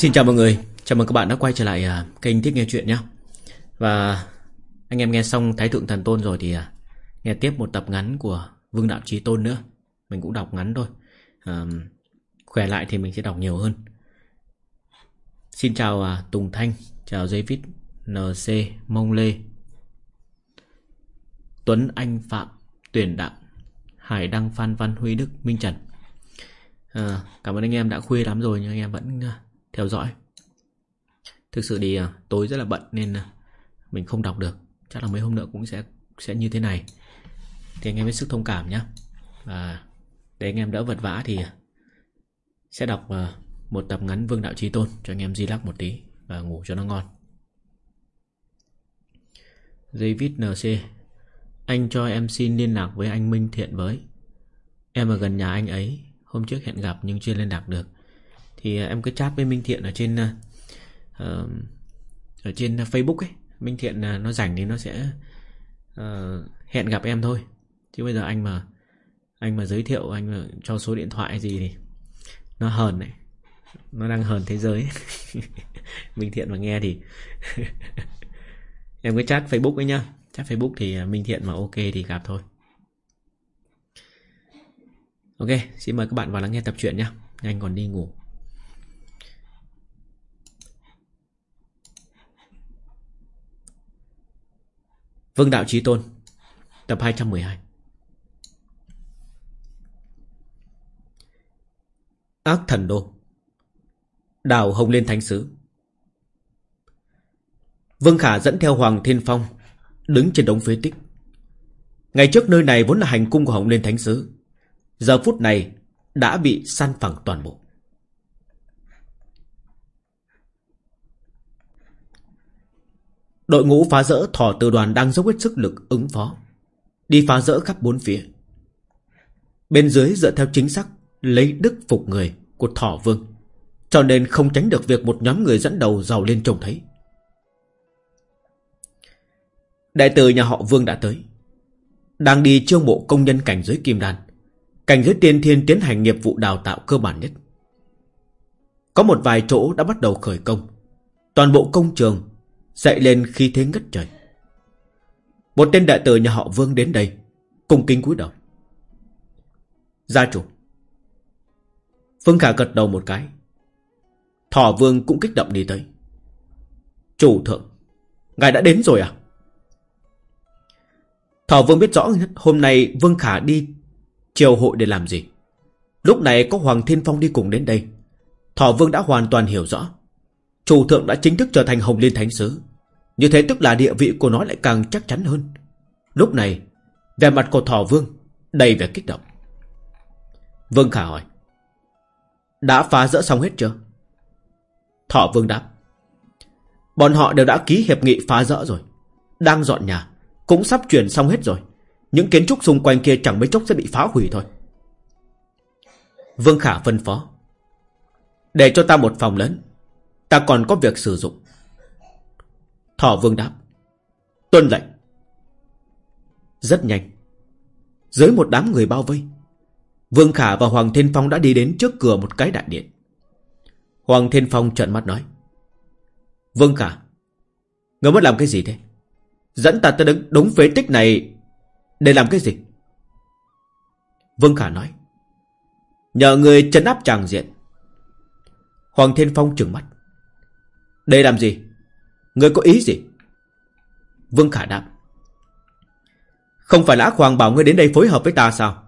Xin chào mọi người, chào mừng các bạn đã quay trở lại uh, kênh Thích Nghe Chuyện nhé. Và anh em nghe xong Thái Thượng Thần Tôn rồi thì uh, nghe tiếp một tập ngắn của Vương Đạo Trí Tôn nữa. Mình cũng đọc ngắn thôi. Uh, Khỏe lại thì mình sẽ đọc nhiều hơn. Xin chào uh, Tùng Thanh, chào David, NC, Mông Lê. Tuấn Anh Phạm, Tuyển Đặng, Hải Đăng Phan Văn Huy Đức, Minh Trần. À, Cảm ơn anh em đã khuya lắm rồi nhưng anh em vẫn theo dõi. Thực sự thì à, tối rất là bận nên à, mình không đọc được. Chắc là mấy hôm nữa cũng sẽ sẽ như thế này. Thì anh em hết sức thông cảm nhé Và để anh em đỡ vật vã thì à, sẽ đọc một tập ngắn Vương Đạo Trí Tôn cho anh em di lắc một tí và ngủ cho nó ngon. David NC Anh cho em xin liên lạc với anh Minh Thiện với. Em ở gần nhà anh ấy. Hôm trước hẹn gặp nhưng chưa liên lạc được. Thì à, em cứ chat với Minh Thiện ở trên uh, Ở trên Facebook ấy. Minh Thiện uh, nó rảnh thì nó sẽ uh, Hẹn gặp em thôi. Chứ bây giờ anh mà Anh mà giới thiệu anh mà cho số điện thoại gì thì Nó hờn này. Nó đang hờn thế giới. Minh Thiện mà nghe thì Em cứ chat Facebook ấy nhá. Chat Facebook thì Minh Thiện mà ok thì gặp thôi. Ok, xin mời các bạn vào lắng nghe tập truyện nhé Anh còn đi ngủ. Vương Đạo Trí Tôn, Tập 212 Ác Thần Đô, Đào Hồng Liên Thánh Sứ. Vương Khả dẫn theo Hoàng Thiên Phong Đứng trên đống phế tích. Ngày trước nơi này vốn là hành cung của Hồng Liên Thánh Sứ, Giờ phút này Đã bị san phẳng toàn bộ. Đội ngũ phá rỡ thỏ từ đoàn đang dốc hết sức lực ứng phó. Đi phá rỡ khắp bốn phía. Bên dưới dựa theo chính xác, Lấy đức phục người của thỏ vương, Cho nên không tránh được việc một nhóm người dẫn đầu giàu lên trông thấy. Đại tử nhà họ Vương đã tới. Đang đi chiêu mộ công nhân cảnh giới kim đan, Cảnh giới tiên thiên tiến hành nghiệp vụ đào tạo cơ bản nhất. Có một vài chỗ đã bắt đầu khởi công. Toàn bộ công trường Dậy lên khi thế ngất trời Một tên đại tử nhà họ Vương đến đây Cung kính cúi đầu Gia chủ Phương Khả gật đầu một cái Thỏ Vương cũng kích động đi tới Chủ thượng, Ngài đã đến rồi à Thỏ Vương biết rõ hôm nay Vương Khả đi triều hội để làm gì. Lúc này có Hoàng Thiên Phong đi cùng đến đây. Thỏ Vương đã hoàn toàn hiểu rõ. Chủ thượng đã chính thức trở thành Hồng Liên Thánh Sứ. Như thế tức là địa vị của nó lại càng chắc chắn hơn. Lúc này, về mặt của Thỏ Vương đầy vẻ kích động. Vương Khả hỏi. Đã phá rỡ xong hết chưa? Thỏ Vương đáp. Bọn họ đều đã ký hiệp nghị phá rỡ rồi. Đang dọn nhà. Cũng sắp chuyển xong hết rồi. Những kiến trúc xung quanh kia chẳng mấy chốc sẽ bị phá hủy thôi. Vương Khả phân phó. Để cho ta một phòng lớn. Ta còn có việc sử dụng. Thỏ Vương đáp. Tuân lệnh. Rất nhanh. Dưới một đám người bao vây. Vương Khả và Hoàng Thiên Phong đã đi đến trước cửa một cái đại điện. Hoàng Thiên Phong trợn mắt nói. Vương Khả. Ngươi muốn làm cái gì thế? Dẫn ta tới đứng đúng phế tích này để làm cái gì? Vương Khả nói. Nhờ người chấn áp tràng diện. Hoàng Thiên Phong trừng mắt. Để làm gì? Người có ý gì? Vương Khả đáp. Không phải lã Hoàng bảo ngươi đến đây phối hợp với ta sao?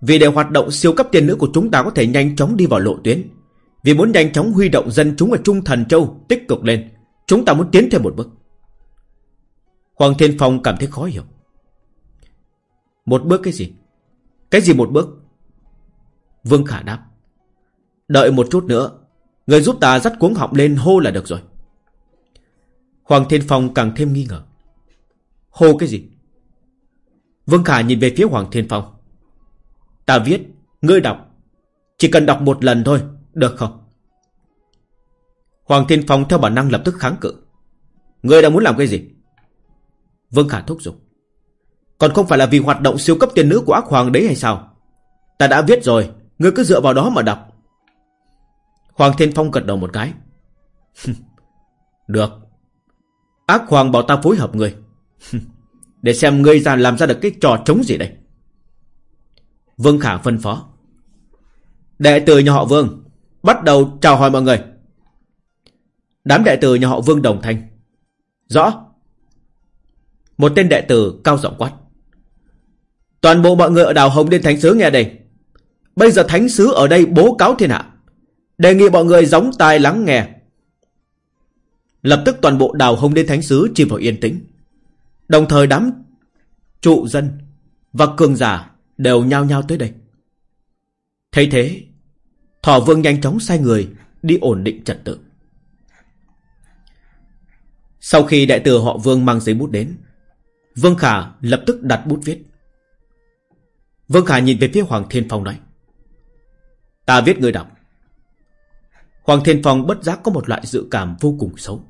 Vì để hoạt động siêu cấp tiền nữ của chúng ta có thể nhanh chóng đi vào lộ tuyến. Vì muốn nhanh chóng huy động dân chúng ở Trung Thần Châu tích cực lên. Chúng ta muốn tiến thêm một bước. Hoàng Thiên Phong cảm thấy khó hiểu. Một bước cái gì? Cái gì một bước? Vương Khả đáp. Đợi một chút nữa. Người giúp ta dắt cuống họng lên hô là được rồi. Hoàng Thiên Phong càng thêm nghi ngờ. Hô cái gì? Vương Khả nhìn về phía Hoàng Thiên Phong. Ta viết, ngươi đọc. Chỉ cần đọc một lần thôi, được không? Hoàng Thiên Phong theo bản năng lập tức kháng cự. Ngươi đang muốn làm cái gì? Vương Khả thúc giục. Còn không phải là vì hoạt động siêu cấp tiền nữ của ác hoàng đấy hay sao? Ta đã viết rồi, ngươi cứ dựa vào đó mà đọc. Hoàng Thiên Phong gật đầu một cái. Được. Ác hoàng bảo ta phối hợp ngươi. Để xem ngươi ra làm ra được cái trò trống gì đây. Vương Khả phân phó. Đệ tử nhà họ Vương, bắt đầu chào hỏi mọi người. Đám đệ tử nhà họ Vương đồng thanh. Rõ. Một tên đệ tử cao giọng quát. Toàn bộ mọi người ở đảo Hồng Liên Thánh Sứ nghe đây. Bây giờ Thánh Sứ ở đây bố cáo thiên hạ. Đề nghị mọi người giống tai lắng nghe. Lập tức toàn bộ đào Hồng đế Thánh Sứ chìm vào yên tĩnh. Đồng thời đám trụ dân và cường giả đều nhao nhao tới đây. Thấy thế, Thỏ Vương nhanh chóng sai người đi ổn định trật tự. Sau khi đại tử họ Vương mang giấy bút đến, Vương Khả lập tức đặt bút viết. Vương Khả nhìn về phía Hoàng Thiên Phong nói. Ta viết người đọc. Hoàng Thiên Phong bất giác có một loại dự cảm vô cùng xấu.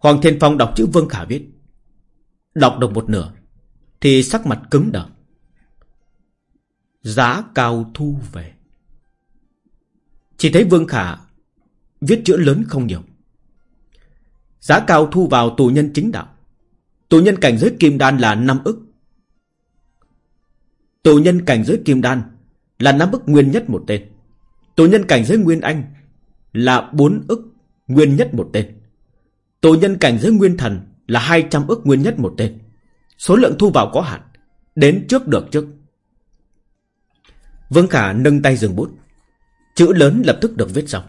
Hoàng Thiên Phong đọc chữ Vương Khả viết. Đọc được một nửa, thì sắc mặt cứng đờ. Giá cao thu về. Chỉ thấy Vương Khả viết chữ lớn không nhiều. Giá cao thu vào tù nhân chính đạo. Tù nhân cảnh giới kim đan là 5 ức. Tù nhân cảnh giới kim đan là 5 ức nguyên nhất một tên. Tù nhân cảnh giới nguyên anh là 4 ức nguyên nhất một tên. Tổ nhân cảnh giới nguyên thần là 200 ức nguyên nhất một tên. Số lượng thu vào có hạn. Đến trước được trước. Vương Khả nâng tay dừng bút. Chữ lớn lập tức được viết xong.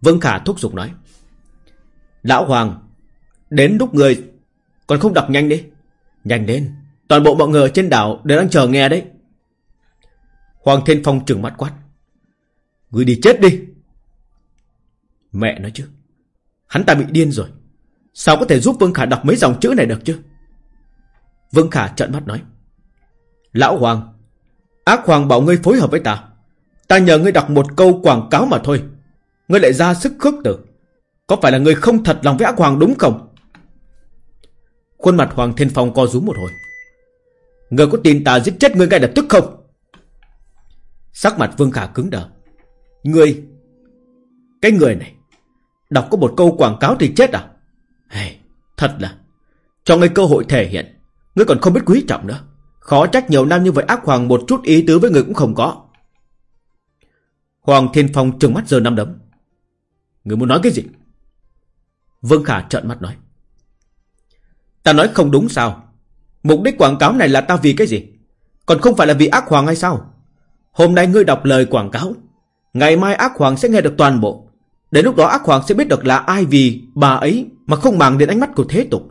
Vương Khả thúc giục nói. Lão Hoàng, đến lúc người còn không đọc nhanh đi. Nhanh lên, toàn bộ mọi người ở trên đảo đều đang chờ nghe đấy. Hoàng Thiên Phong trừng mắt quát. Người đi chết đi. Mẹ nói chứ. Hắn ta bị điên rồi. Sao có thể giúp Vương Khả đọc mấy dòng chữ này được chứ? Vương Khả trợn mắt nói. Lão Hoàng, ác Hoàng bảo ngươi phối hợp với ta. Ta nhờ ngươi đọc một câu quảng cáo mà thôi. Ngươi lại ra sức khước từ. Có phải là ngươi không thật lòng với ác Hoàng đúng không? Khuôn mặt Hoàng Thiên Phong co rúm một hồi. Ngươi có tin ta giết chết ngươi ngay lập tức không? Sắc mặt Vương Khả cứng đờ. Ngươi... Cái người này... Đọc có một câu quảng cáo thì chết à? Hey, thật là... Cho ngươi cơ hội thể hiện. Ngươi còn không biết quý trọng nữa. Khó trách nhiều năm như vậy ác hoàng một chút ý tứ với người cũng không có. Hoàng Thiên Phong trừng mắt giờ năm đấm. Người muốn nói cái gì? Vương Khả trợn mắt nói. Ta nói không đúng sao? Mục đích quảng cáo này là ta vì cái gì? Còn không phải là vì ác hoàng hay sao? Hôm nay ngươi đọc lời quảng cáo. Ngày mai ác hoàng sẽ nghe được toàn bộ. Đến lúc đó ác hoàng sẽ biết được là ai vì bà ấy mà không màng đến ánh mắt của thế tục.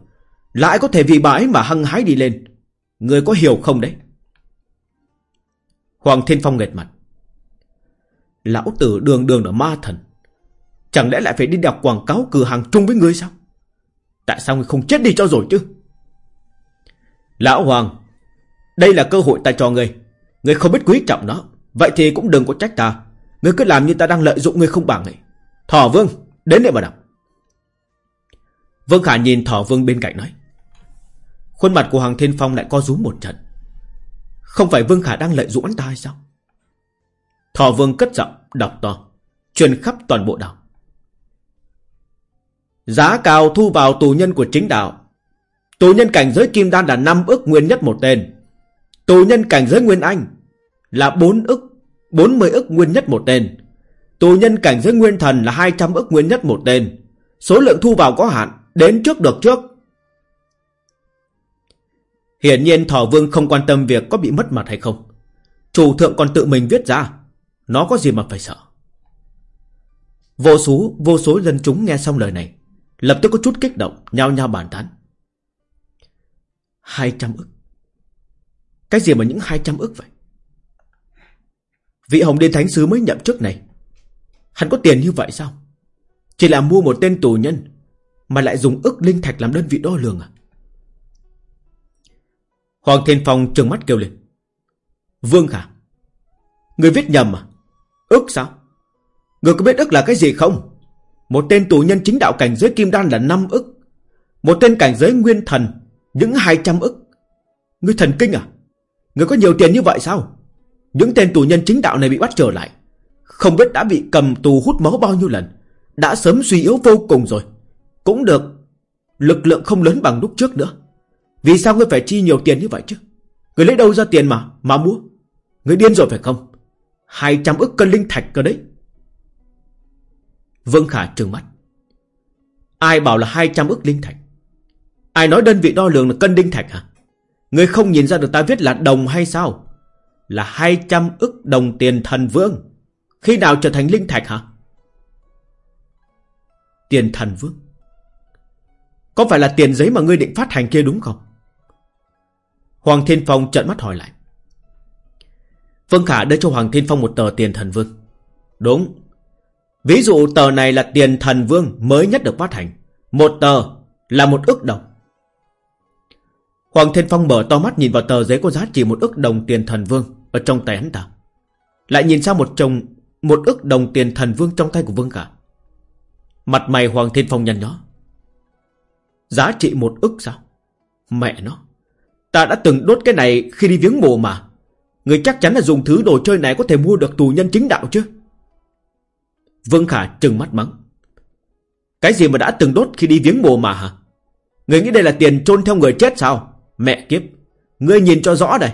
Lại có thể vì bà ấy mà hăng hái đi lên. Người có hiểu không đấy? Hoàng Thiên Phong nghệt mặt. Lão tử đường đường là ma thần. Chẳng lẽ lại phải đi đọc quảng cáo cửa hàng chung với ngươi sao? Tại sao ngươi không chết đi cho rồi chứ? Lão Hoàng, đây là cơ hội ta cho ngươi. Ngươi không biết quý trọng nó. Vậy thì cũng đừng có trách ta. Ngươi cứ làm như ta đang lợi dụng ngươi không bằng ấy. Thỏ Vương, đến đây mà đọc. Vương Khả nhìn Thỏ Vương bên cạnh nói. Khuôn mặt của Hoàng Thiên Phong lại co rúm một trận. Không phải Vương Khả đang lợi dụng anh ta hay sao? Thỏ Vương cất giọng, đọc to, truyền khắp toàn bộ đảo. Giá cao thu vào tù nhân của chính đạo. Tù nhân cảnh giới kim đan là 5 ức nguyên nhất một tên. Tù nhân cảnh giới nguyên anh là 4 ức, 40 ức nguyên nhất một tên. Tù nhân cảnh giới nguyên thần là 200 ức nguyên nhất một tên. Số lượng thu vào có hạn, đến trước được trước. Hiển nhiên Thỏ Vương không quan tâm việc có bị mất mặt hay không. Chủ thượng còn tự mình viết ra. Nó có gì mà phải sợ. Vô số, vô số dân chúng nghe xong lời này. Lập tức có chút kích động, nhao nhao bàn tán. 200 ức. Cái gì mà những 200 ức vậy? Vị Hồng Điên Thánh Sứ mới nhậm chức này. Hắn có tiền như vậy sao? Chỉ là mua một tên tù nhân mà lại dùng ức linh thạch làm đơn vị đo lường à? Hoàng Thiên Phong trừng mắt kêu lên. Vương Khả. Người viết nhầm à? Ức sao? Người có biết ức là cái gì không? Một tên tù nhân chính đạo cảnh giới kim đan là 5 ức. Một tên cảnh giới nguyên thần, những 200 ức. người thần kinh à? người có nhiều tiền như vậy sao? Những tên tù nhân chính đạo này bị bắt trở lại. Không biết đã bị cầm tù hút máu bao nhiêu lần, Đã sớm suy yếu vô cùng rồi. Cũng được, Lực lượng không lớn bằng lúc trước nữa. Vì sao ngươi phải chi nhiều tiền như vậy chứ? Ngươi lấy đâu ra tiền mà Mà mua? Ngươi điên rồi phải không? 200 ức cân linh thạch cơ đấy. Vương Khả trừng mắt. Ai bảo là 200 ức linh thạch? Ai nói đơn vị đo lường là cân linh thạch hả? Ngươi không nhìn ra được ta viết là đồng hay sao? Là 200 ức đồng tiền thần vương. Khi nào trở thành linh thạch hả? Tiền thần vương. Có phải là tiền giấy mà ngươi định phát hành kia đúng không? Hoàng Thiên Phong trợn mắt hỏi lại. Vương Khả đưa cho Hoàng Thiên Phong một tờ tiền thần vương. Đúng. Ví dụ tờ này là tiền thần vương mới nhất được phát hành. Một tờ là một ức đồng. Hoàng Thiên Phong mở to mắt nhìn vào tờ giấy có giá trị một ức đồng tiền thần vương Ở trong tay hắn ta. Lại nhìn sang một chồng một ức đồng tiền thần vương trong tay của Vương Khả. Mặt mày Hoàng Thiên Phong nhăn nhó. Giá trị một ức sao? Mẹ nó. Ta đã từng đốt cái này khi đi viếng mồ mà. Người chắc chắn là dùng thứ đồ chơi này Có thể mua được tù nhân chính đạo chứ? Vương Khả trừng mắt mắng. Cái gì mà đã từng đốt khi đi viếng mồ mà hả? Người nghĩ đây là tiền trôn theo người chết sao? Mẹ kiếp. Ngươi nhìn cho rõ đây.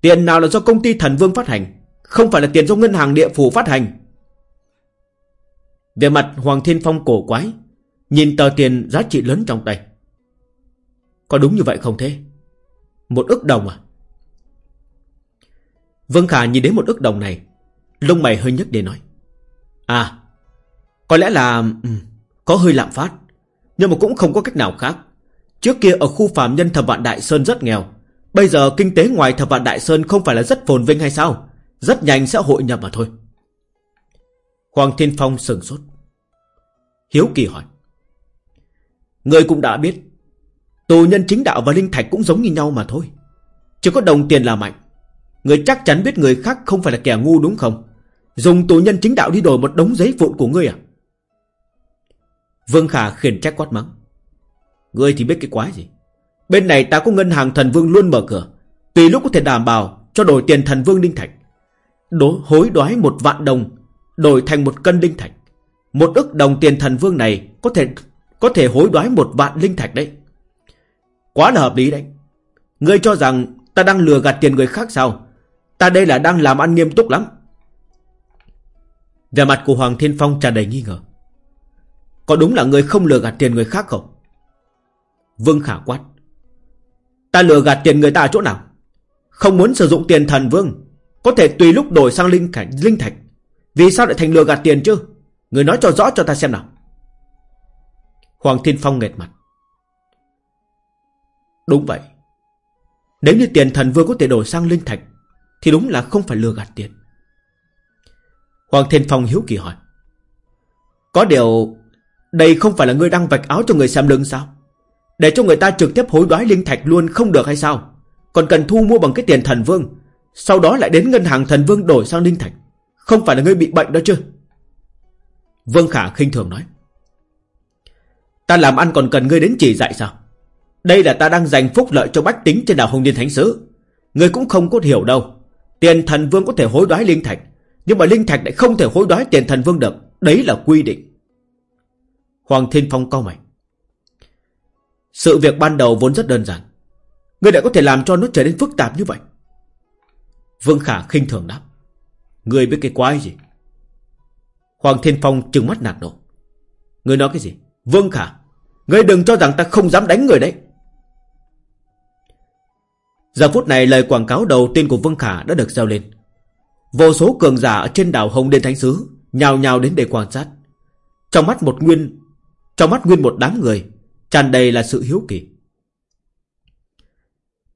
Tiền nào là do công ty thần vương phát hành? Không phải là tiền do ngân hàng địa phủ phát hành. Về mặt Hoàng Thiên Phong cổ quái Nhìn tờ tiền giá trị lớn trong tay. Có đúng như vậy không thế? Một ức đồng à? Vương Khả nhìn đến một ức đồng này Lông mày hơi nhức để nói. À Có lẽ là ừ, Có hơi lạm phát Nhưng mà cũng không có cách nào khác. Trước kia ở khu phạm nhân thập vạn Đại Sơn rất nghèo Bây giờ kinh tế ngoài thập vạn Đại Sơn Không phải là rất phồn vinh hay sao? Rất nhanh sẽ hội nhập mà thôi. Hoàng Thiên Phong sừng sốt. Hiếu kỳ hỏi. Người cũng đã biết, Tù nhân chính đạo và linh thạch cũng giống như nhau mà thôi. Chỉ có đồng tiền là mạnh. Người chắc chắn biết người khác không phải là kẻ ngu đúng không? Dùng tù nhân chính đạo đi đổi một đống giấy vụn của ngươi à? Vương Khả khiển trách quát mắng. Ngươi thì biết cái quái gì? Bên này ta có ngân hàng thần vương luôn mở cửa. Tùy lúc có thể đảm bảo Cho đổi tiền thần vương linh thạch. Đố, Hối đoái một vạn đồng Đổi thành một cân linh thạch. Một ức đồng tiền thần vương này Có thể có thể hối đoái một vạn linh thạch đấy. Quá là hợp lý đấy. Ngươi cho rằng ta đang lừa gạt tiền người khác sao? Ta đây là đang làm ăn nghiêm túc lắm. Về mặt của Hoàng Thiên Phong tràn đầy nghi ngờ. Có đúng là người không lừa gạt tiền người khác không? Vương Khả quát. Ta lừa gạt tiền người ta ở chỗ nào? Không muốn sử dụng tiền thần vương. Có thể tùy lúc đổi sang linh cảnh, linh thạch. Vì sao lại thành lừa gạt tiền chứ? Người nói cho rõ cho ta xem nào. Hoàng Thiên Phong nghẹt mặt. Đúng vậy. Nếu như tiền thần vương có thể đổi sang linh thạch, Thì đúng là không phải lừa gạt tiền. Hoàng Thiên Phong hiếu kỳ hỏi. Có điều, Đây không phải là ngươi đang vạch áo cho người xem lưng sao? Để cho người ta trực tiếp hối đoái linh thạch luôn không được hay sao? Còn cần thu mua bằng cái tiền thần vương sau đó lại đến ngân hàng thần vương đổi sang linh thạch Không phải là ngươi bị bệnh đó chứ? Vương Khả khinh thường nói. Ta làm ăn còn cần ngươi đến chỉ dạy sao? Đây là ta đang dành phúc lợi cho bách tính trên đảo Hồng Liên Thánh Sứ. Ngươi cũng không có hiểu đâu. Tiền thần vương có thể hối đoái linh thạch, Nhưng mà linh thạch lại không thể hối đoái tiền thần vương được. Đấy là quy định. Hoàng Thiên Phong cao mày. Sự việc ban đầu vốn rất đơn giản. Ngươi đã có thể làm cho nó trở nên phức tạp như vậy. Vương Khả khinh thường đáp. Người biết cái quái gì? Hoàng Thiên Phong trừng mắt nạt nộ người nói cái gì? Vương Khả người đừng cho rằng ta không dám đánh người đấy. Giờ phút này lời quảng cáo đầu tiên của Vương Khả đã được giao lên. Vô số cường giả ở trên đảo Hồng Đền Thánh Sứ Nhào nhào đến để quan sát. Trong mắt một nguyên, Trong mắt nguyên một đám người, tràn đầy là sự hiếu kỳ.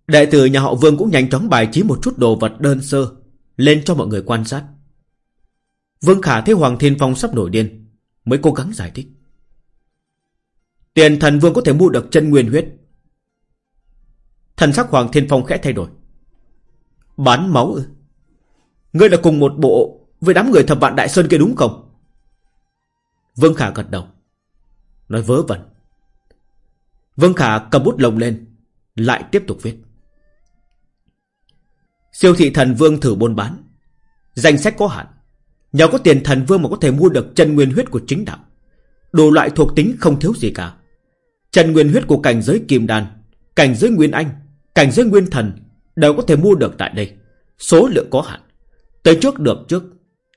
Đệ tử nhà họ Vương cũng nhanh chóng bài trí một chút đồ vật đơn sơ lên cho mọi người quan sát. Vương Khả thấy Hoàng Thiên Phong sắp nổi điên, mới cố gắng giải thích. Tiền thần vương có thể mua được chân nguyên huyết. Thần sắc Hoàng Thiên Phong khẽ thay đổi. Bán máu ư? Ngươi là cùng một bộ với đám người thập vạn đại sơn kia đúng không? Vương Khả gật đầu. Nói vớ vẩn. Vương Khả cầm bút lồng lên Lại tiếp tục viết Siêu thị thần vương thử buôn bán. Danh sách có hạn. Nhờ có tiền thần vương mà có thể mua được chân nguyên huyết của chính đạo. Đồ loại thuộc tính không thiếu gì cả. Chân nguyên huyết của cảnh giới kim đan, Cảnh giới nguyên anh, Cảnh giới nguyên thần Đều có thể mua được tại đây. Số lượng có hạn. Tới trước được trước,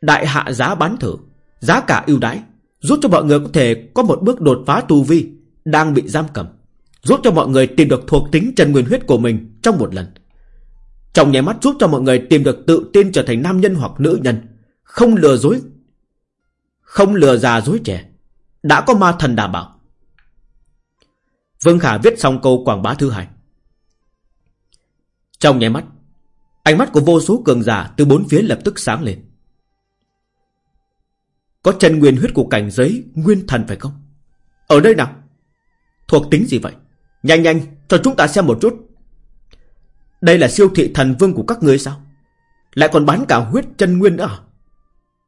Đại hạ giá bán thử, Giá cả ưu đãi, Giúp cho mọi người có thể có một bước đột phá tu vi Đang bị giam cầm. Giúp cho mọi người tìm được thuộc tính chân nguyên huyết của mình Trong một lần. Trong nháy mắt giúp cho mọi người tìm được tự tin trở thành nam nhân hoặc nữ nhân. Không lừa dối, Không lừa già dối trẻ. Đã có ma thần đảm bảo. Vương Khả viết xong câu quảng bá thứ hai. Trong nháy mắt, Ánh mắt của vô số cường giả từ bốn phía lập tức sáng lên. Có chân nguyên huyết của cảnh giới Nguyên thần phải không? Ở đây nào? Thuộc tính gì vậy? Nhanh nhanh, cho chúng ta xem một chút. Đây là siêu thị thần vương của các ngươi sao? Lại còn bán cả huyết chân nguyên nữa à?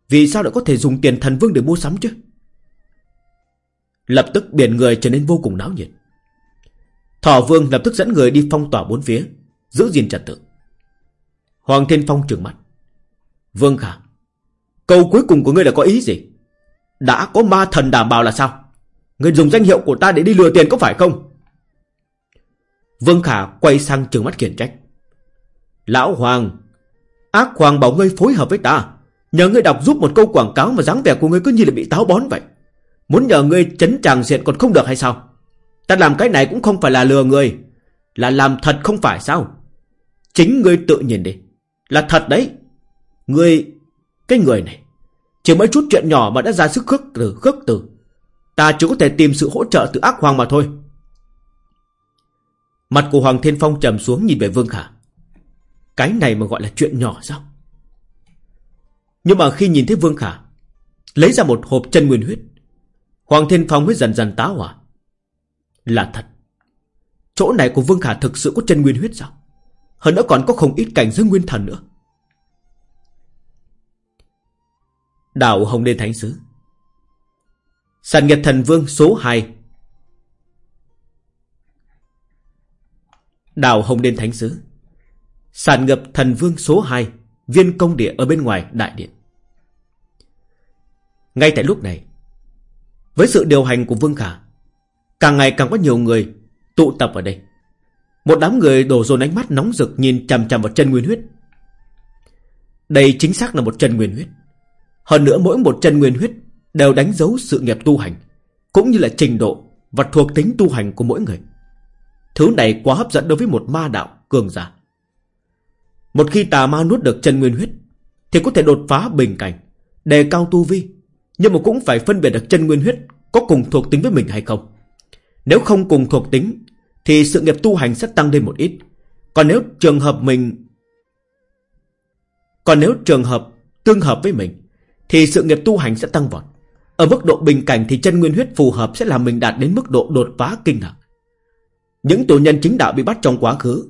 Vì sao lại có thể dùng tiền thần vương để mua sắm chứ? Lập tức biển người trở nên vô cùng náo nhiệt. Thỏ vương lập tức dẫn người đi phong tỏa bốn phía, Giữ gìn trật tự. Hoàng Thiên Phong trừng mặt Vương Khả, Câu cuối cùng của ngươi là có ý gì? Đã có ma thần đảm bảo là sao? Ngươi dùng danh hiệu của ta để đi lừa tiền có phải không? Vương Khả quay sang trường mắt khiển trách. Lão Hoàng. Ác Hoàng bảo ngươi phối hợp với ta. Nhờ ngươi đọc giúp một câu quảng cáo Mà dáng vẻ của ngươi cứ như là bị táo bón vậy. Muốn nhờ ngươi chấn tràng diện còn không được hay sao? Ta làm cái này cũng không phải là lừa người. Là làm thật không phải sao? Chính ngươi tự nhìn đi. Là thật đấy. Ngươi, Cái người này, Chỉ mấy chút chuyện nhỏ mà đã ra sức khước từ khước từ. Ta chỉ có thể tìm sự hỗ trợ từ ác hoàng mà thôi. Mặt của Hoàng Thiên Phong trầm xuống nhìn về Vương Khả. Cái này mà gọi là chuyện nhỏ sao? Nhưng mà khi nhìn thấy Vương Khả, Lấy ra một hộp chân nguyên huyết, Hoàng Thiên Phong mới dần dần táo hỏa. Là thật, Chỗ này của Vương Khả thực sự có chân nguyên huyết sao? Hơn nữa còn có không ít cảnh giới nguyên thần nữa. Đạo Hồng đê Thánh Sứ, Sàn nghiệp thần vương số 2 Đào Hồng Đền Thánh Sứ Sản ngập thần vương số 2 Viên công địa ở bên ngoài đại điện. Ngay tại lúc này, Với sự điều hành của Vương Khả, Càng ngày càng có nhiều người Tụ tập ở đây. Một đám người đổ dồn ánh mắt nóng rực Nhìn chằm chằm vào chân nguyên huyết. Đây chính xác là một chân nguyên huyết. Hơn nữa mỗi một chân nguyên huyết Đều đánh dấu sự nghiệp tu hành, Cũng như là trình độ Và thuộc tính tu hành của mỗi người. Thứ này quá hấp dẫn đối với một ma đạo cường giả. Một khi tà ma nuốt được chân nguyên huyết, Thì có thể đột phá bình cảnh, Đề cao tu vi, Nhưng mà cũng phải phân biệt được chân nguyên huyết Có cùng thuộc tính với mình hay không. Nếu không cùng thuộc tính, Thì sự nghiệp tu hành sẽ tăng lên một ít. Còn nếu trường hợp mình, Còn nếu trường hợp tương hợp với mình, Thì sự nghiệp tu hành sẽ tăng vọt. Ở mức độ bình cảnh thì chân nguyên huyết phù hợp Sẽ làm mình đạt đến mức độ đột phá kinh ngạc những tù nhân chính đạo bị bắt trong quá khứ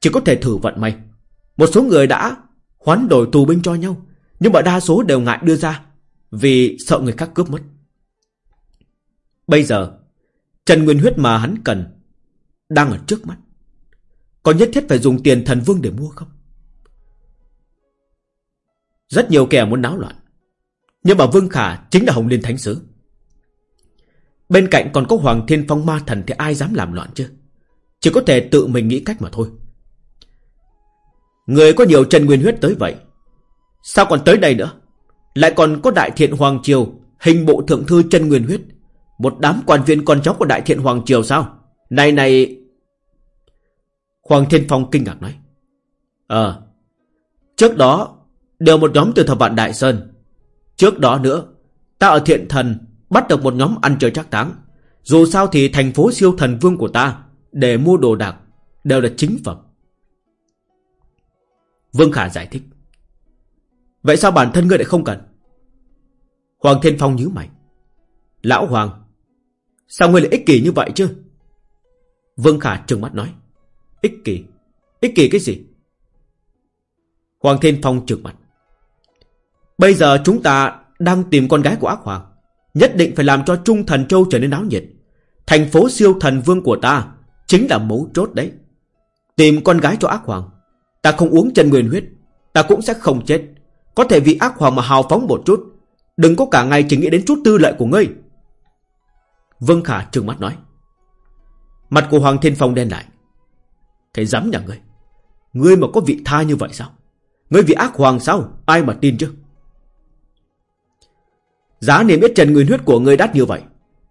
Chỉ có thể thử vận may. Một số người đã hoán đổi tù binh cho nhau, Nhưng mà đa số đều ngại đưa ra Vì sợ người khác cướp mất. Bây giờ, Trần Nguyên Huyết mà hắn cần Đang ở trước mắt. Có nhất thiết phải dùng tiền thần vương để mua không? Rất nhiều kẻ muốn náo loạn, Nhưng mà Vương Khả chính là Hồng Liên Thánh Sứ. Bên cạnh còn có Hoàng Thiên Phong Ma Thần Thì ai dám làm loạn chứ? Chỉ có thể tự mình nghĩ cách mà thôi. Người có nhiều chân nguyên huyết tới vậy. Sao còn tới đây nữa? Lại còn có Đại Thiện Hoàng Triều Hình bộ thượng thư chân nguyên huyết. Một đám quan viên con cháu của Đại Thiện Hoàng Triều sao? Này này. Hoàng Thiên Phong kinh ngạc nói. Ờ Trước đó Đều một nhóm từ thập vạn Đại Sơn. Trước đó nữa, Ta ở thiện thần Bắt được một nhóm ăn chơi chắc táng. Dù sao thì thành phố siêu thần vương của ta Để mua đồ đạc Đều là chính phẩm. Vương Khả giải thích. Vậy sao bản thân ngươi lại không cần? Hoàng Thiên Phong nhíu mày. Lão Hoàng, Sao ngươi lại ích kỷ như vậy chứ? Vương Khả trừng mắt nói. Ích kỷ? Ích kỷ cái gì? Hoàng Thiên Phong trừng mặt Bây giờ chúng ta đang tìm con gái của ác hoàng, Nhất định phải làm cho Trung Thần Châu trở nên náo nhiệt. Thành phố siêu thần vương của ta Chính là mấu chốt đấy. Tìm con gái cho ác hoàng Ta không uống chân nguyên huyết. Ta cũng sẽ không chết. Có thể vì ác hoàng mà hào phóng một chút. Đừng có cả ngày chỉ nghĩ đến chút tư lợi của ngươi. Vương Khả trừng mắt nói. Mặt của Hoàng Thiên Phong đen lại. Cái dám nhà ngươi. Ngươi mà có vị tha như vậy sao? Ngươi vì ác hoàng sao? Ai mà tin chứ? Giá niềm biết trần nguyên huyết của ngươi đắt như vậy.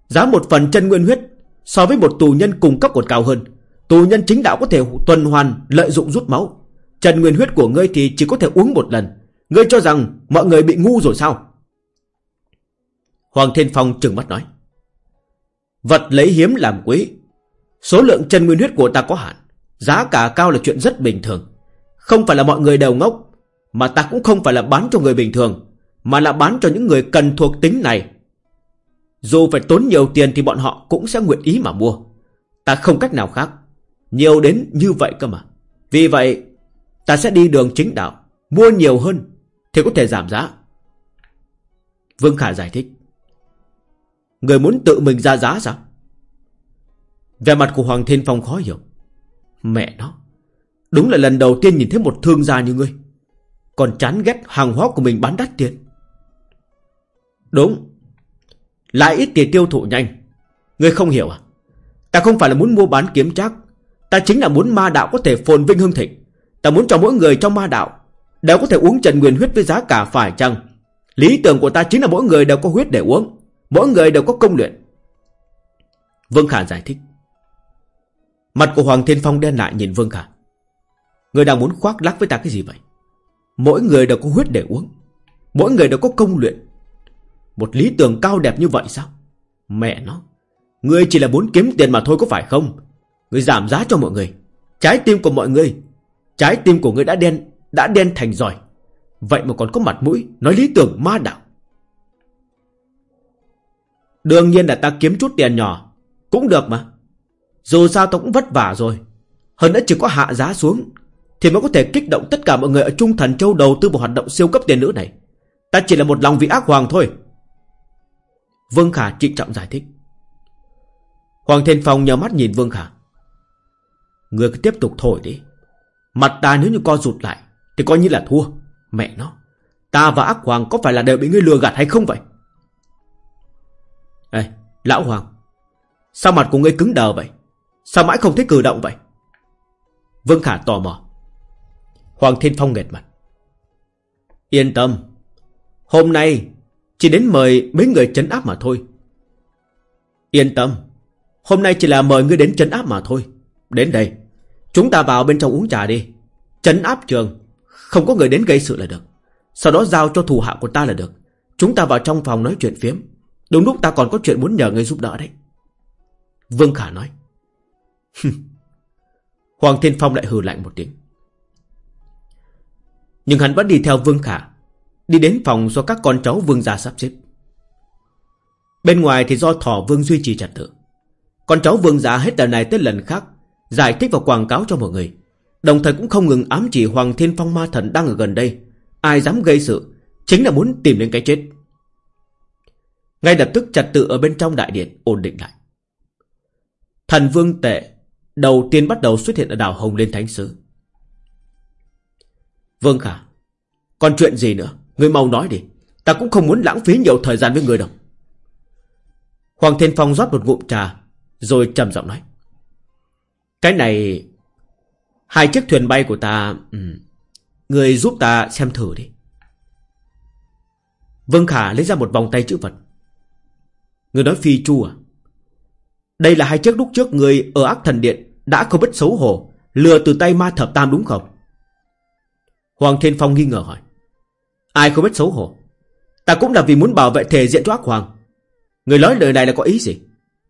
Giá một phần chân nguyên huyết So với một tù nhân cung cấp còn cao hơn. Tù nhân chính đạo có thể tuần hoàn Lợi dụng rút máu. Trần nguyên huyết của ngươi thì chỉ có thể uống một lần. Ngươi cho rằng mọi người bị ngu rồi sao? Hoàng Thiên Phong trừng mắt nói. Vật lấy hiếm làm quý. Số lượng chân nguyên huyết của ta có hạn. Giá cả cao là chuyện rất bình thường. Không phải là mọi người đều ngốc, Mà ta cũng không phải là bán cho người bình thường, Mà là bán cho những người cần thuộc tính này. Dù phải tốn nhiều tiền Thì bọn họ cũng sẽ nguyện ý mà mua. Ta không cách nào khác. Nhiều đến như vậy cơ mà. Vì vậy ta sẽ đi đường chính đạo, Mua nhiều hơn Thì có thể giảm giá. Vương Khả giải thích. Người muốn tự mình ra giá sao? Về mặt của Hoàng Thiên Phong khó hiểu. Mẹ nó, Đúng là lần đầu tiên nhìn thấy một thương gia như ngươi. Còn chán ghét hàng hóa của mình bán đắt tiền. Đúng, Lại ít tiền tiêu thụ nhanh. Ngươi không hiểu à? Ta không phải là muốn mua bán kiếm chắc Ta chính là muốn ma đạo có thể phồn vinh hưng thịnh. Ta muốn cho mỗi người trong ma đạo Đều có thể uống trần nguyên huyết với giá cả phải chăng? Lý tưởng của ta chính là mỗi người đều có huyết để uống, Mỗi người đều có công luyện. Vương Khả giải thích. Mặt của Hoàng Thiên Phong đen lại nhìn Vương Khả. Người đang muốn khoác lác với ta cái gì vậy? Mỗi người đều có huyết để uống, Mỗi người đều có công luyện. Một lý tưởng cao đẹp như vậy sao? Mẹ nó người chỉ là muốn kiếm tiền mà thôi có phải không? Người giảm giá cho mọi người, Trái tim của mọi người Trái tim của ngươi đã đen Đã đen thành giỏi. Vậy mà còn có mặt mũi Nói lý tưởng ma đạo. Đương nhiên là ta kiếm chút tiền nhỏ, Cũng được mà. Dù sao ta cũng vất vả rồi. Hơn nữa chỉ có hạ giá xuống, Thì mới có thể kích động tất cả mọi người ở Trung Thần Châu đầu tư vào hoạt động siêu cấp tiền nữ này. Ta chỉ là một lòng vị ác hoàng thôi. Vương Khả trịnh trọng giải thích. Hoàng Thiên Phong nhờ mắt nhìn Vương Khả. Người cứ tiếp tục thổi đi. Mặt ta nếu như co rụt lại Thì coi như là thua. Mẹ nó Ta và ác hoàng có phải là đều bị ngươi lừa gạt hay không vậy? Ê, lão hoàng Sao mặt của ngươi cứng đờ vậy? Sao mãi không thấy cử động vậy? Vương Khả tò mò. Hoàng Thiên Phong nghệt mặt. Yên tâm Hôm nay Chỉ đến mời mấy người chấn áp mà thôi. Yên tâm Hôm nay chỉ là mời ngươi đến chấn áp mà thôi. Đến đây. Chúng ta vào bên trong uống trà đi. Chấn áp trường. Không có người đến gây sự là được. Sau đó giao cho thủ hạ của ta là được. Chúng ta vào trong phòng nói chuyện phiếm. Đúng lúc ta còn có chuyện muốn nhờ người giúp đỡ đấy. Vương Khả nói. Hoàng Thiên Phong lại hừ lạnh một tiếng. Nhưng hắn vẫn đi theo Vương Khả. Đi đến phòng do các con cháu Vương gia sắp xếp. Bên ngoài thì do Thỏ Vương duy trì trật tự. Con cháu Vương gia hết lần này tới lần khác Giải thích và quảng cáo cho mọi người Đồng thời cũng không ngừng ám chỉ Hoàng Thiên Phong Ma Thần đang ở gần đây Ai dám gây sự Chính là muốn tìm đến cái chết ngay lập tức trật tự ở bên trong đại điện ổn định lại. Thần vương tệ đầu tiên bắt đầu xuất hiện ở đảo Hồng Liên Thánh Sứ. Vương Khả, còn chuyện gì nữa? Người mau nói đi. Ta cũng không muốn lãng phí nhiều thời gian với người đâu. Hoàng Thiên Phong rót một ngụm trà, rồi trầm giọng nói. Cái này... Hai chiếc thuyền bay của ta... Ừ, người giúp ta xem thử đi. Vương Khả lấy ra một vòng tay chữ vật. Người nói phi chu à? Đây là hai chiếc lúc trước người ở ác thần điện đã không biết xấu hổ, lừa từ tay ma thập tam đúng không? Hoàng Thiên Phong nghi ngờ hỏi. Ai không biết xấu hổ? Ta cũng là vì muốn bảo vệ thể diện cho ác hoàng. Người nói lời này là có ý gì?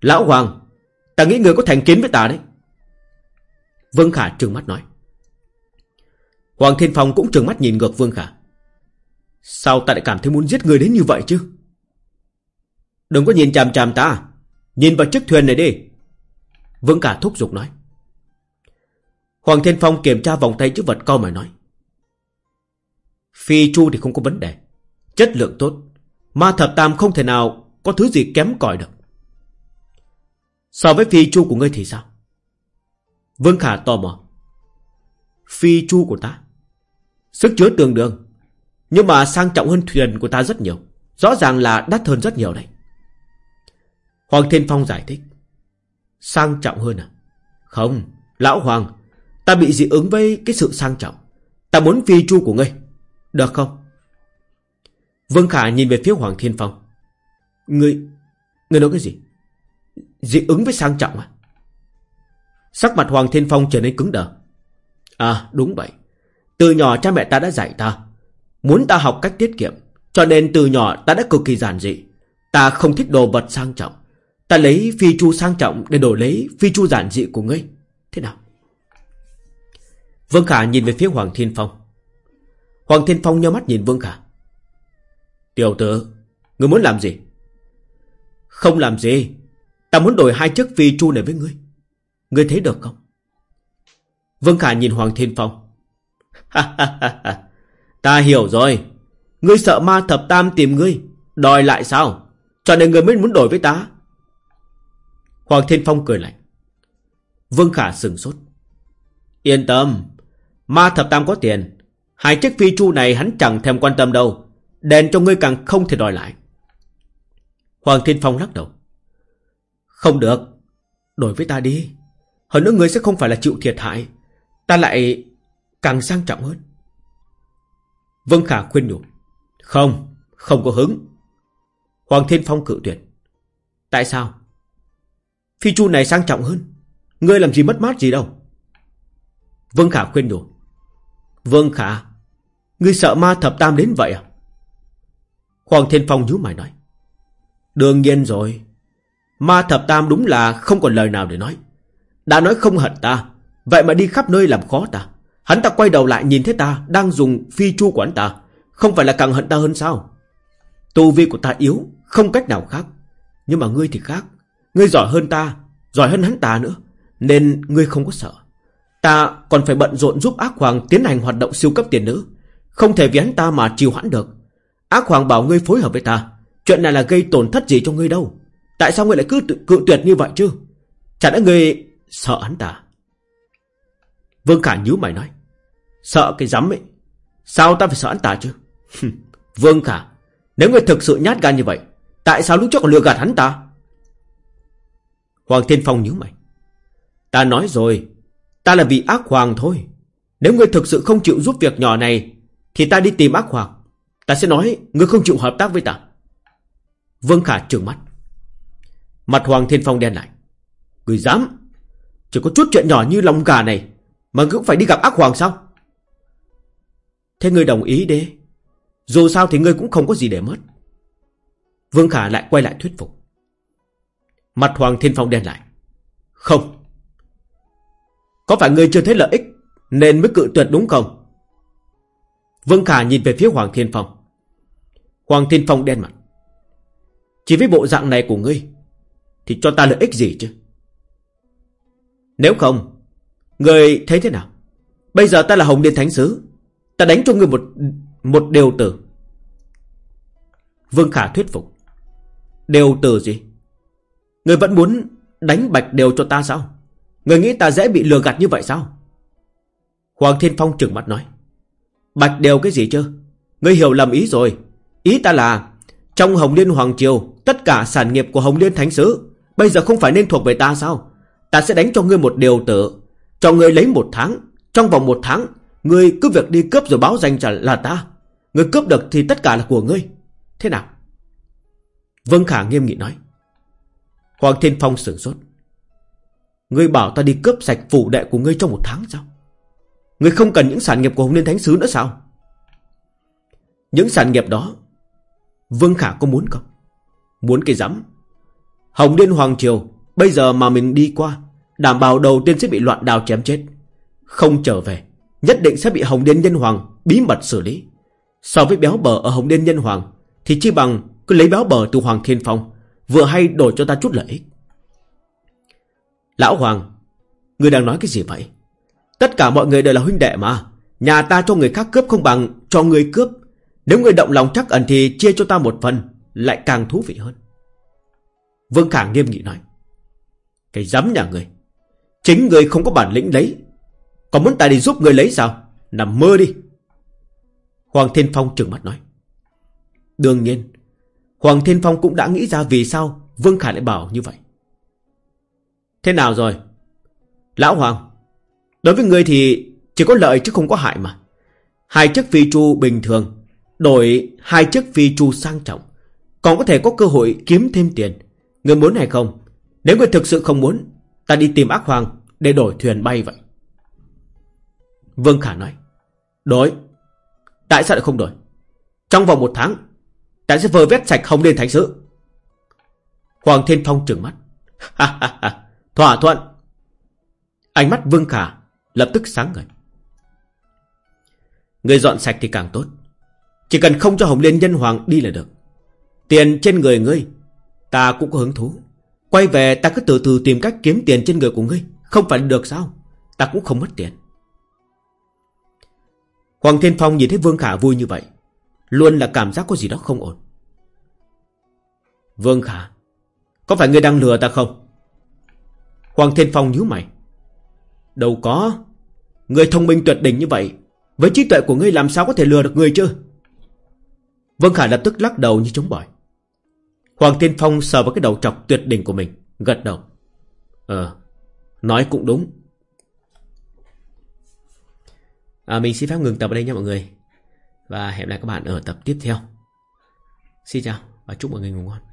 Lão Hoàng, ta nghĩ người có thành kiến với ta đấy. Vương Khả trừng mắt nói. Hoàng Thiên Phong cũng trừng mắt nhìn ngược Vương Khả. Sao ta lại cảm thấy muốn giết người đến như vậy chứ? Đừng có nhìn chằm chằm ta. Nhìn vào chiếc thuyền này đi. Vương Khả thúc giục nói. Hoàng Thiên Phong kiểm tra vòng tay chữ vật co mà nói. Phi chu thì không có vấn đề. Chất lượng tốt. Ma thập tam không thể nào Có thứ gì kém cỏi được. So với phi chu của ngươi thì sao? Vương Khả tò mò. Phi chu của ta? Sức chứa tương đương. Nhưng mà sang trọng hơn thuyền của ta rất nhiều. Rõ ràng là đắt hơn rất nhiều đấy. Hoàng Thiên Phong giải thích. Sang trọng hơn à? Không, Lão Hoàng, Ta bị dị ứng với cái sự sang trọng. Ta muốn phi chu của ngươi. Được không? Vương Khả nhìn về phía Hoàng Thiên Phong. Ngươi Ngươi nói cái gì? Dị ứng với sang trọng à? Sắc mặt Hoàng Thiên Phong trở nên cứng đờ. À đúng vậy. Từ nhỏ cha mẹ ta đã dạy ta, Muốn ta học cách tiết kiệm, Cho nên từ nhỏ ta đã cực kỳ giản dị. Ta không thích đồ vật sang trọng. Ta lấy phi chu sang trọng Để đổi lấy phi chu giản dị của ngươi. Thế nào? Vương Khả nhìn về phía Hoàng Thiên Phong. Hoàng Thiên Phong nhớ mắt nhìn Vương Khả. Tiểu tử, Ngươi muốn làm gì? Không làm gì. Ta muốn đổi hai chiếc phi chu này với ngươi. Ngươi thấy được không? Vương Khả nhìn Hoàng Thiên Phong. Ta hiểu rồi. Ngươi sợ ma thập tam tìm ngươi, Đòi lại sao? Cho nên ngươi mới muốn đổi với ta. Hoàng Thiên Phong cười lạnh. Vương Khả sừng sốt. Yên tâm, Ma thập tam có tiền. Hai chiếc phi chu này hắn chẳng thèm quan tâm đâu. Đèn cho ngươi càng không thể đòi lại. Hoàng Thiên Phong lắc đầu. Không được, Đổi với ta đi. Hơn nữa ngươi sẽ không phải là chịu thiệt hại. Ta lại càng sang trọng hơn. Vương Khả khuyên nhủ. Không, không có hứng. Hoàng Thiên Phong cự tuyệt. Tại sao? Phi chu này sang trọng hơn. Ngươi làm gì mất mát gì đâu. Vương Khả khuyên nhủ. Vương Khả Ngươi sợ ma thập tam đến vậy à? Hoàng Thiên Phong nhíu mày nói. Đương nhiên rồi. Ma thập tam đúng là không còn lời nào để nói. Đã nói không hận ta. Vậy mà đi khắp nơi làm khó ta. Hắn ta quay đầu lại nhìn thấy ta Đang dùng phi chu của hắn ta. Không phải là càng hận ta hơn sao? Tu vi của ta yếu Không cách nào khác. Nhưng mà ngươi thì khác. Ngươi giỏi hơn ta Giỏi hơn hắn ta nữa. Nên ngươi không có sợ. Ta còn phải bận rộn giúp ác hoàng tiến hành hoạt động siêu cấp tiền nữ. Không thể vì hắn ta mà chiều hoãn được. Ác hoàng bảo ngươi phối hợp với ta. Chuyện này là gây tổn thất gì cho ngươi đâu? Tại sao ngươi lại cứ tự, cự tuyệt như vậy chứ? Chả lẽ ngươi sợ hắn ta. Vương Khả nhíu mày nói, Sợ cái rắm ấy, Sao ta phải sợ hắn ta chứ? Vương Khả Nếu người thực sự nhát gan như vậy, Tại sao lúc trước còn lừa gạt hắn ta? Hoàng Thiên Phong nhíu mày, Ta nói rồi, Ta là vì ác hoàng thôi. Nếu ngươi thực sự không chịu giúp việc nhỏ này, Thì ta đi tìm ác hoàng. Ta sẽ nói ngươi không chịu hợp tác với ta. Vương Khả trừng mắt. Mặt Hoàng Thiên Phong đen lại, Ngươi dám chỉ có chút chuyện nhỏ như lòng gà này Mà cũng phải đi gặp ác hoàng sao? Thế ngươi đồng ý đi. Dù sao thì ngươi cũng không có gì để mất. Vương Khả lại quay lại thuyết phục. Mặt Hoàng Thiên Phong đen lại. Không. Có phải ngươi chưa thấy lợi ích Nên mới cự tuyệt đúng không? Vương Khả nhìn về phía Hoàng Thiên Phong. Hoàng Thiên Phong đen mặt. Chỉ với bộ dạng này của ngươi Thì cho ta lợi ích gì chứ? Nếu không, người thấy thế nào? Bây giờ ta là Hồng Điên Thánh Sứ, Ta đánh cho người một một điều tử Vương Khả thuyết phục. Điều tử gì? Người vẫn muốn đánh bạch đều cho ta sao? Người nghĩ ta dễ bị lừa gạt như vậy sao? Hoàng Thiên Phong trừng mặt nói. Bạch đều cái gì chứ? Ngươi hiểu lầm ý rồi. Ý ta là, Trong Hồng Liên Hoàng Triều, Tất cả sản nghiệp của Hồng Liên Thánh Sứ, Bây giờ không phải nên thuộc về ta sao? Ta sẽ đánh cho ngươi một điều tử. Cho ngươi lấy một tháng, Trong vòng một tháng, Ngươi cứ việc đi cướp rồi báo danh trả là ta. Ngươi cướp được thì tất cả là của ngươi. Thế nào? Vương Khả nghiêm nghị nói. Hoàng Thiên Phong sửng sốt. Ngươi bảo ta đi cướp sạch phủ đệ của ngươi trong một tháng sao? Ngươi không cần những sản nghiệp của Hồng Liên Thánh Sứ nữa sao? Những sản nghiệp đó, Vương Khả có muốn không? Muốn cái rắm Hồng Liên Hoàng Triều Bây giờ mà mình đi qua, Đảm bảo đầu tiên sẽ bị loạn đào chém chết. Không trở về, Nhất định sẽ bị Hồng Liên Nhân Hoàng Bí mật xử lý. So với béo bờ ở Hồng Liên Nhân Hoàng, Thì chi bằng cứ lấy béo bờ từ Hoàng Thiên Phong, Vừa hay đổi cho ta chút lợi ích. Lão Hoàng, Người đang nói cái gì vậy? Tất cả mọi người đều là huynh đệ mà. Nhà ta cho người khác cướp không bằng cho người cướp. Nếu người động lòng chắc ẩn thì chia cho ta một phần, Lại càng thú vị hơn. Vương Khả nghiêm nghị nói. Cái dám nhà người Chính người không có bản lĩnh lấy Còn muốn ta đi giúp người lấy sao Nằm mơ đi Hoàng Thiên Phong trừng mắt nói. Đương nhiên, Hoàng Thiên Phong cũng đã nghĩ ra vì sao Vương Khả lại bảo như vậy. Thế nào rồi? Lão Hoàng, đối với người thì chỉ có lợi chứ không có hại mà. Hai chiếc phi chu bình thường, đổi hai chiếc phi chu sang trọng, còn có thể có cơ hội kiếm thêm tiền. Người muốn hay không? Nếu người thực sự không muốn, ta đi tìm ác hoàng để đổi thuyền bay vậy. Vương Khả nói. Đổi. Tại sao lại không đổi? Trong vòng một tháng, ta sẽ vơ vét sạch Hồng Liên Thánh sự Hoàng Thiên Phong trừng mắt. Thỏa thuận. Ánh mắt Vương Khả lập tức sáng ngời. Người dọn sạch thì càng tốt. Chỉ cần không cho Hồng Liên Nhân Hoàng đi là được. Tiền trên người ngươi, ta cũng có hứng thú. Quay về ta cứ từ từ tìm cách kiếm tiền trên người của ngươi. Không phải được sao? Ta cũng không mất tiền. Hoàng Thiên Phong nhìn thấy Vương Khả vui như vậy. Luôn là cảm giác có gì đó không ổn. Vương Khả, có phải ngươi đang lừa ta không? Hoàng Thiên Phong nhíu mày. Đâu có. Ngươi thông minh tuyệt đỉnh như vậy. Với trí tuệ của ngươi làm sao có thể lừa được ngươi chứ? Vương Khả lập tức lắc đầu như chống bỏi. Hoàng Thiên Phong sờ vào cái đầu trọc tuyệt đỉnh của mình. Gật đầu. Ờ, nói cũng đúng. À, mình xin phép ngừng tập ở đây nha mọi người. Và hẹn gặp lại các bạn ở tập tiếp theo. Xin chào và chúc mọi người ngủ ngon.